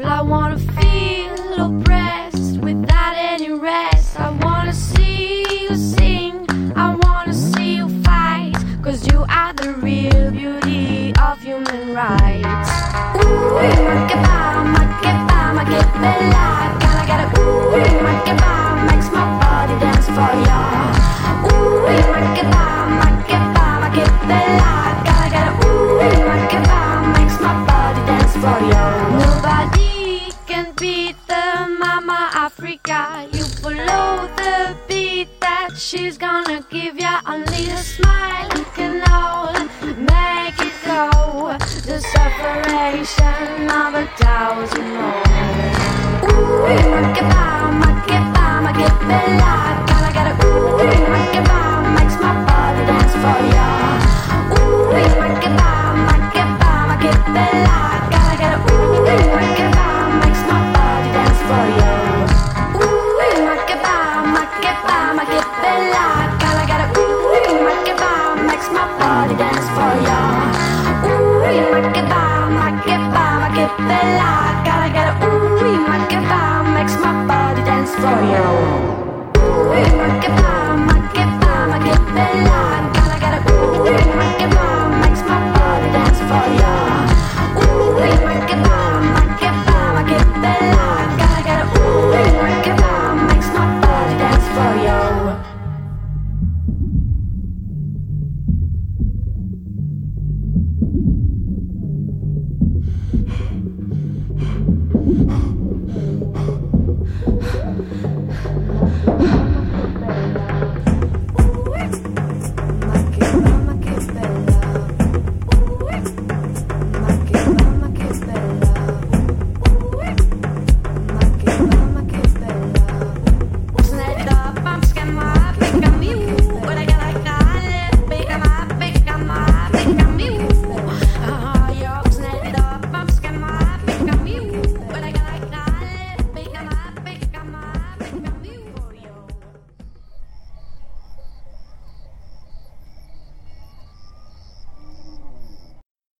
Well, I wanna feel oppressed without any rest. I wanna see you sing, I wanna see you fight, cause you are the real beauty of human rights. Ooh, bella. Gotta ooh, makes my body dance for. Ooh, bella. Gotta ooh, makes my body dance for. She's gonna give you a little smile you can all make it go. The separation of a thousand more. Ooh, make it bomb, make it bomb, make it be live. Gotta got a ooh, make it bomb, makes my body dance for ya. Ooh, make it bomb, make it bomb, make it be live. the I Gotta get